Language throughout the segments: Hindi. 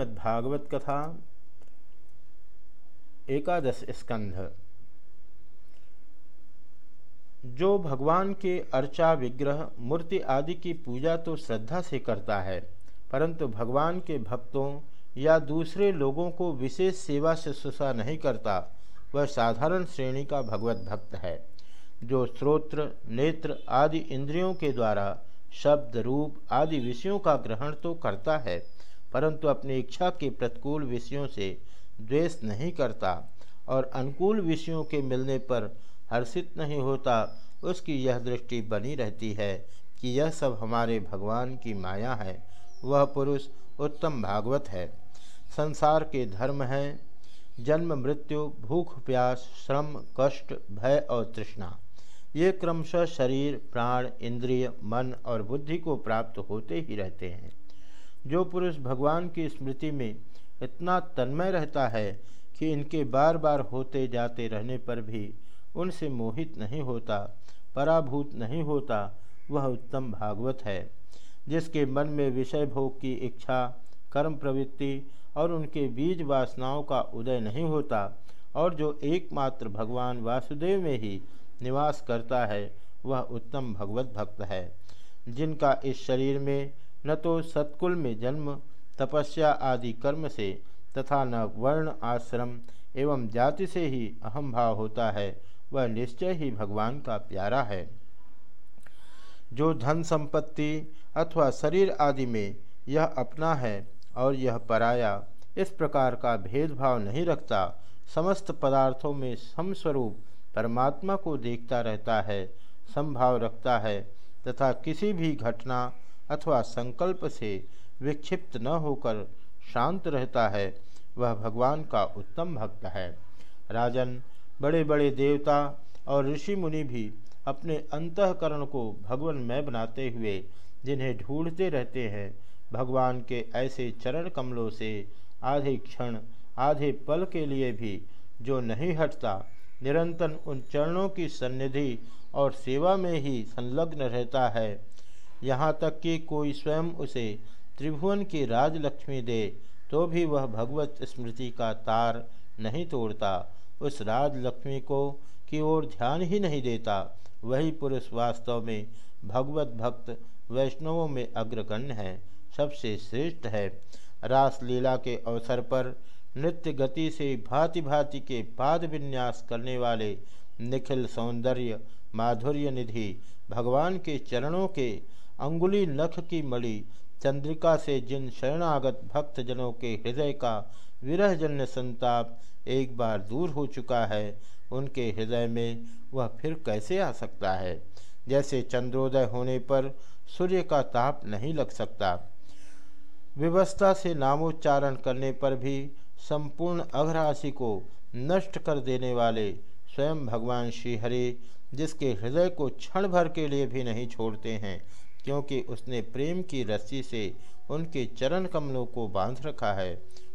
श्रीमद्भागवत कथा, एकादश स्कंध। जो भगवान के अर्चा विग्रह, मूर्ति आदि की पूजा तो श्रद्धा से करता है, परंतु भगवान के भक्तों या दूसरे लोगों को विशेष सेवा से सुसा नहीं करता, वह साधारण श्रेणी का भगवत भक्त है, जो श्रोत्र नेत्र आदि इंद्रियों के द्वारा शब्द रूप आदि विषयों का ग्रहण तो करता है परंतु अपनी इच्छा के प्रतिकूल विषयों से द्वेष नहीं करता और अनुकूल विषयों के मिलने पर हर्षित नहीं होता, उसकी यह दृष्टि बनी रहती है कि यह सब हमारे भगवान की माया है। वह पुरुष उत्तम भागवत है। संसार के धर्म हैं। जन्म, मृत्यु, भूख, प्यास, श्रम, कष्ट, भय और तृष्णा। ये क्रमशः शरीर, प्राण, इंद्रिय, मन और बुद्धि को प्राप्त होते ही रहते हैं। जो पुरुष भगवान की स्मृति में इतना तन्मय रहता है कि इनके बार बार होते जाते रहने पर भी उनसे मोहित नहीं होता, पराभूत नहीं होता, वह उत्तम भागवत है, जिसके मन में विषय भोग की इच्छा, कर्म प्रवृत्ति और उनके बीज वासनाओं का उदय नहीं होता और जो एकमात्र भगवान वासुदेव में ही निवास करता है, वह उत्तम भगवत भक्त है, जिनका इस शरीर में न तो सत्कुल में जन्म, तपस्या आदि कर्म से तथा न वर्ण आश्रम एवं जाति से ही अहम भाव होता है। वह निश्चय ही भगवान का प्यारा है। जो धन संपत्ति अथवा शरीर आदि में यह अपना है और यह पराया, इस प्रकार का भेदभाव नहीं रखता। समस्त पदार्थों में समस्वरूप परमात्मा को देखता रहता है, संभाव रखता है तथा किसी भी घटना अथवा संकल्प से विक्षिप्त न होकर शांत रहता है, वह भगवान का उत्तम भक्त है। राजन बड़े बड़े देवता और ऋषि मुनि भी अपने अंतकरण को भगवान में बनाते हुए जिन्हें ढूंढते रहते हैं, भगवान के ऐसे चरण कमलों से आधे क्षण, आधे पल के लिए भी जो नहीं हटता, निरंतर उन चरणों की सन्निधि और सेवा में ही संलग्न रहता है। यहाँ तक कि कोई स्वयं उसे त्रिभुवन की राजलक्ष्मी दे तो भी वह भगवत स्मृति का तार नहीं तोड़ता। उस राजलक्ष्मी को की ओर ध्यान ही नहीं देता। वही पुरुष वास्तव में भगवत भक्त वैष्णवों में अग्रगण्य है, सबसे श्रेष्ठ है। रासलीला के अवसर पर नृत्य गति से भांति भांति के पाद विन्यास करने वाले निखिल सौंदर्य माधुर्य निधि भगवान के चरणों के अंगुली नख की मणि, चंद्रिका से जिन शरणागत भक्त जनों के हृदय का विरहजन्य संताप एक बार दूर हो चुका है, उनके हृदय में वह फिर कैसे आ सकता है? जैसे चंद्रोदय होने पर सूर्य का ताप नहीं लग सकता। व्यवस्था से नामोच्चारण करने पर भी संपूर्ण अघराशि को नष्ट कर देने वाले स्वयं भगवान श्रीहरि जिसके हृदय को क्षण भर के लिए भी नहीं छोड़ते हैं, क्योंकि उसने प्रेम की रस्सी से उनके चरण कमलों को बाँध रखा है।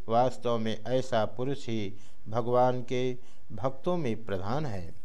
वास्तव में ऐसा पुरुष ही भगवान के भक्तों में प्रधान है।